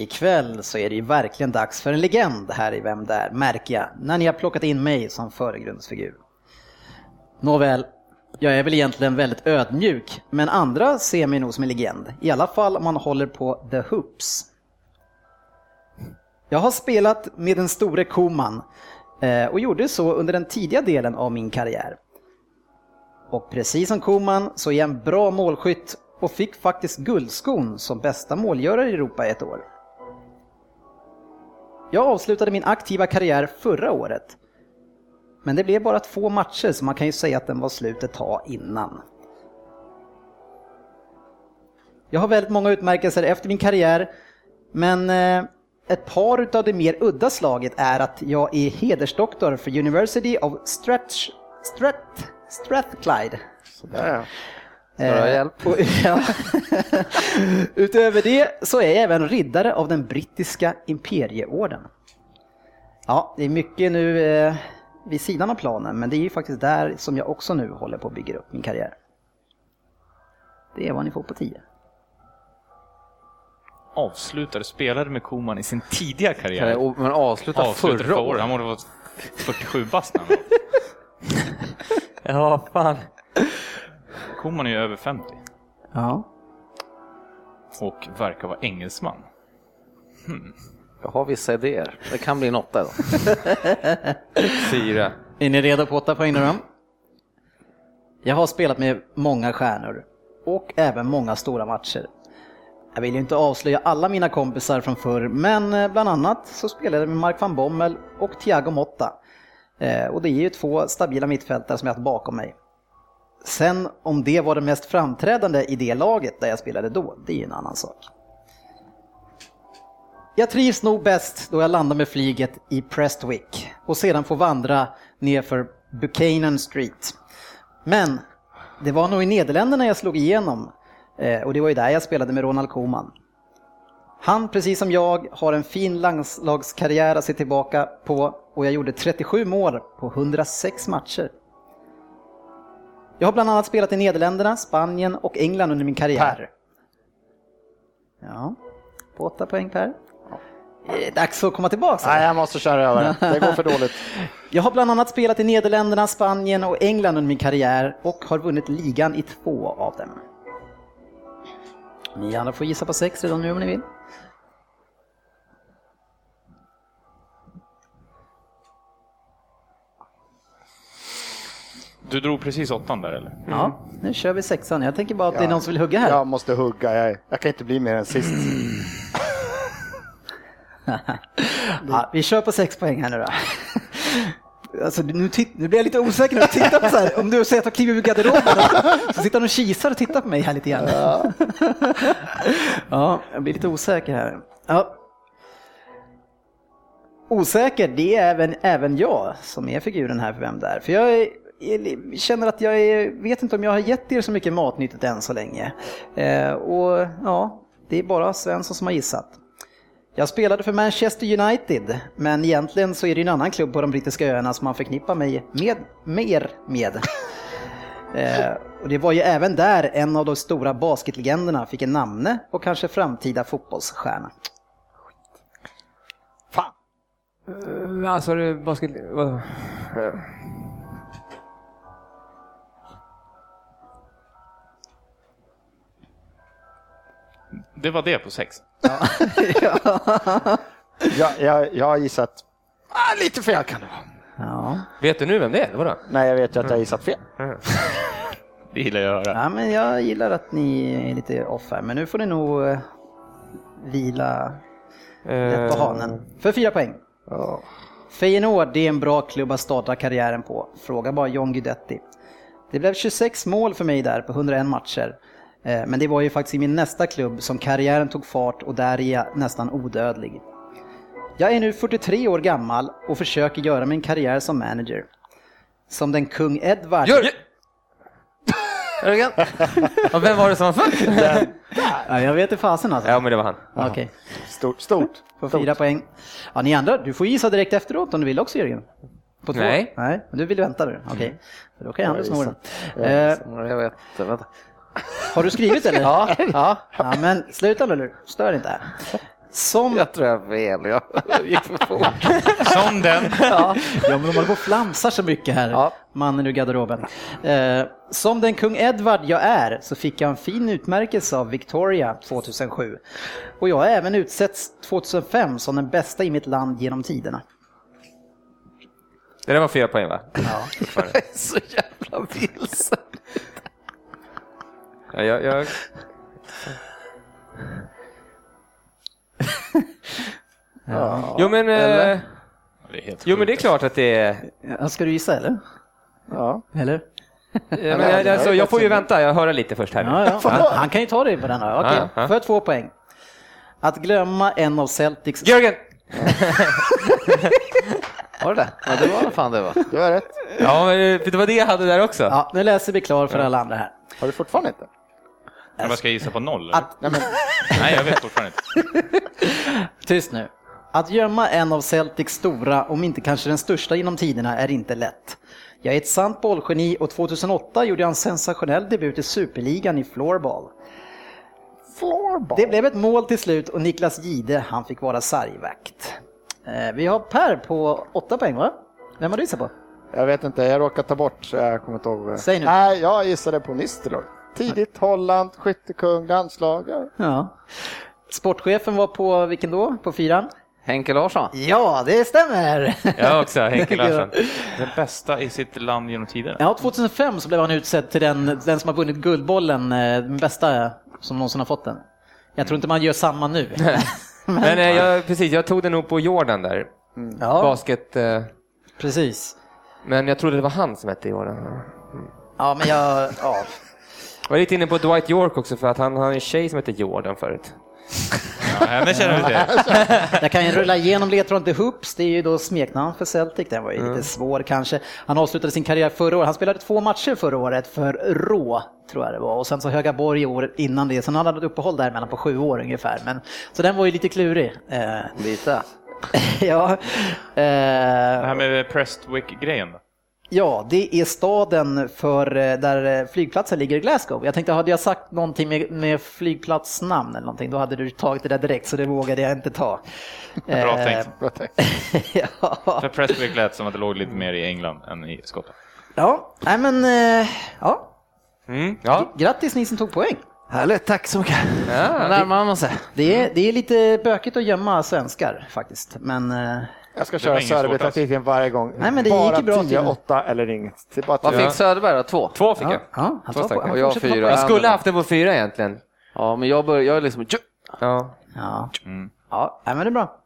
Ikväll så är det ju verkligen dags för en legend här i Vem Där, märker jag, när ni har plockat in mig som föregrundsfigur. Nåväl, jag är väl egentligen väldigt ödmjuk, men andra ser mig nog som en legend. I alla fall om man håller på The Hoops. Jag har spelat med den store Koman eh, och gjorde så under den tidiga delen av min karriär. Och precis som Koman så är jag en bra målskytt och fick faktiskt guldskon som bästa målgörare i Europa ett år. Jag avslutade min aktiva karriär förra året. Men det blev bara två matcher så man kan ju säga att den var slut ett tag innan. Jag har väldigt många utmärkelser efter min karriär men eh, ett par utav det mer udda slaget är att jag är hedersdoktor för University of Stratch, Strath, Strathclyde. Sådär. Ha Eh, hjälp? och- ja. Utöver det så är jag även riddare av den brittiska imperieorden. Ja, det är mycket nu eh, vid sidan av planen, men det är ju faktiskt där som jag också nu håller på att bygga upp min karriär. Det är vad ni får på 10. Avslutade spelade med Koman i sin tidiga karriär. jag- Men avsluta Avslutade förra förra året. Han borde vara 47 bast när han var. Ja, fan. Koman är ju över 50 Ja. och verkar vara engelsman. Jag har vissa idéer. Det kan bli en åtta då. Fyra. Är ni redo på 8 poäng nu då? Jag har spelat med många stjärnor och även många stora matcher. Jag vill ju inte avslöja alla mina kompisar från förr, men eh, bland annat så spelade jag med Mark van Bommel och Thiago Motta. Eh, Och det är ju två stabila mittfältare som jag haft bakom mig. Sen om det var det mest framträdande i det laget där jag spelade då, det är ju en annan sak. Jag trivs nog bäst då jag landar med flyget i Prestwick och sedan får vandra nerför Buchanan Street. Men det var nog i Nederländerna jag slog igenom eh, och det var ju där jag spelade med Ronald Koeman. Han, precis som jag, har en fin landslagskarriär att se tillbaka på och jag gjorde 37 mål på 106 matcher. Jag har bland annat spelat i Nederländerna, Spanien och England under min karriär. Ja, på 8 poäng Per. Är det dags att komma tillbaka? Nej, jag måste köra över det. Det går för dåligt. Jag har bland annat spelat i Nederländerna, Spanien och England under min karriär och har vunnit ligan i två av dem. Ni andra får gissa på sex redan nu om ni vill. Du drog precis åttan där eller? Ja, nu kör vi sexan. Jag tänker bara att det är någon som vill hugga här. Jag måste hugga. Jag, jag kan inte bli mer än sist. Ja, vi kör på sex poäng här nu då. Alltså, nu, titt- nu blir jag lite osäker när jag tittar på så här. Om du säger att jag kliver ur garderoben så sitter han och kisar och tittar på mig här lite grann. Ja, jag blir lite osäker här. Ja. Osäker, det är även, även jag som är figuren här för vem det är. För jag är, känner att jag är, vet inte om jag har gett er så mycket matnyttigt än så länge. Eh, och ja, det är bara Svensson som har gissat. Jag spelade för Manchester United, men egentligen så är det en annan klubb på de brittiska öarna som man förknippar mig med, mer med. Eh, och det var ju även där en av de stora basketlegenderna fick en namne och kanske framtida fotbollsstjärna. Fan. Uh, alltså, det basket... Vad? Det var det på sex. Jag, jag, jag har gissat... Ah, lite fel kan det vara. Ja. Vet du nu vem det är? Vadå? Nej, jag vet ju att jag har gissat fel. Det gillar jag att höra. ja, men jag gillar att ni är lite off här, men nu får ni nog eh, vila rätt på hanen. För fyra poäng. Feyenoord, det är en bra klubb att starta karriären på. Fråga bara John Guidetti. Det blev 26 mål för mig där på 101 matcher. Eh, Men det var ju faktiskt i min nästa klubb som karriären tog fart och där är jag nästan odödlig. Jag är nu 43 år gammal och försöker göra min karriär som manager. Som den kung Edward... Gör! Jörgen? Ja, vem var det som var först? Ja, jag vet inte fasen alltså. Ja, men det var han. Okej, Stort. Stort. på fyra poäng. Ja, ni andra, du får gissa direkt efteråt om du vill också Jörgen. På två? Nej. Nej, men du vill vänta du. Okej, För då kan jag Jag snå den. Jag vet vänta. Har du skrivit eller? ja. ja. Ja, men sluta nu, stör inte här. Som, Jag tror jag fel. Jag gick för fort. Som den. ja, ja, men de håller på och flamsar så mycket här, Ja. mannen ur garderoben. Eh, som den kung Edward jag är så fick jag en fin utmärkelse av Victoria 2007. Och jag har även utsetts 2005 som den bästa i mitt land genom tiderna. Det där var fyra poäng va? Ja. Jag är så jävla vilsen. Ja, jag, jag... Jo men, eh, Eller? Det är helt jo men det är klart att det är... Ja, Ska du gissa eller? Ja. Eller? Ja, men jag, alltså, jag får ju vänta, jag hör lite först här. Ja, ja. Han, kan ju ta det på den här. Okej, Ja, ja. får jag två poäng. Att glömma en av Celtics... Jörgen! Var det det? Ja, det var fan det va? Du har rätt. Ja, men eh, det var det jag hade där också. Ja, nu läser vi klar för alla andra här. Har du fortfarande inte? Men vad ska jag gissa på noll? Att, Nej, men, Nej, jag vet fortfarande inte. tyst nu. Att gömma en av Celtics stora, om inte kanske den största genom tiderna, är inte lätt. Jag är ett sant bollgeni och 2008 gjorde jag en sensationell debut i Superligan i floorball. floorball. Det blev ett mål till slut och Niklas Gide, han fick vara sargvakt. Eh, Vi har Per på åtta poäng va? Vem har du gissat på? Jag vet inte, jag råkade ta bort, så jag kommer inte ihåg. Säg nu. Nej, jag gissade på Nistelrooy. Tidigt Holland, skyttekung, landslag. ja. Sportchefen var på vilken då? På fyran? Henke Larsson. Ja, det stämmer! Jag också, Henke Larsson. Den bästa i sitt land genom tiderna. Ja, 2005 så blev han utsedd till den, den som har vunnit Guldbollen, eh, den bästa som någonsin har fått den. Jag tror inte man gör samma nu. Men eh, jag, precis, jag tog den nog på Jordan där. ja, Basket. Eh, precis. men jag trodde det var han som hette Jordan. Ja, men jag... Ja. Jag var lite inne på Dwight York också för att han har en tjej som heter Jordan förut. Ja, henne känner vi till. Jag kan ju rulla igenom ledtråden till Hoops, det är ju då smeknamn för Celtic, den var ju lite svår kanske. Han avslutade sin karriär förra året, han spelade två matcher förra året för Rå, tror jag det var, och sen så Högaborg året innan det, sen hade han ett uppehåll däremellan på sju år ungefär. Men, så den var ju lite klurig. Eh, Lite. ja, Det här eh, med Prestwick-grejen. Ja, det är staden för, eh, där eh, flygplatsen ligger i Glasgow. Jag tänkte, hade jag sagt någonting med, med flygplatsnamn eller någonting, då hade du tagit det där direkt, så det vågade jag inte ta. Bra Eh, tänkt. Bra tänkt. För ja. Prestwick lät som att det låg lite mer i England än i Skottland. Ja, nej men eh, ja. Mm, ja. Grattis ni som tog poäng. Härligt, tack så mycket. Ja, närmar man sig. Det är, det är lite bökigt att gömma svenskar faktiskt, men eh, Jag ska köra Sörby-taktiken varje gång. Nej, men det bara gick bra 10, tydligen. 8 eller inget. Vad fick Söderberg då? Två? Två fick ja, jag. ja, han Två på, han Och jag fyra. Jag skulle haft det på fyra egentligen. Ja, men jag, bör, jag är liksom... Ja. Ja, Mm. ja men det är bra.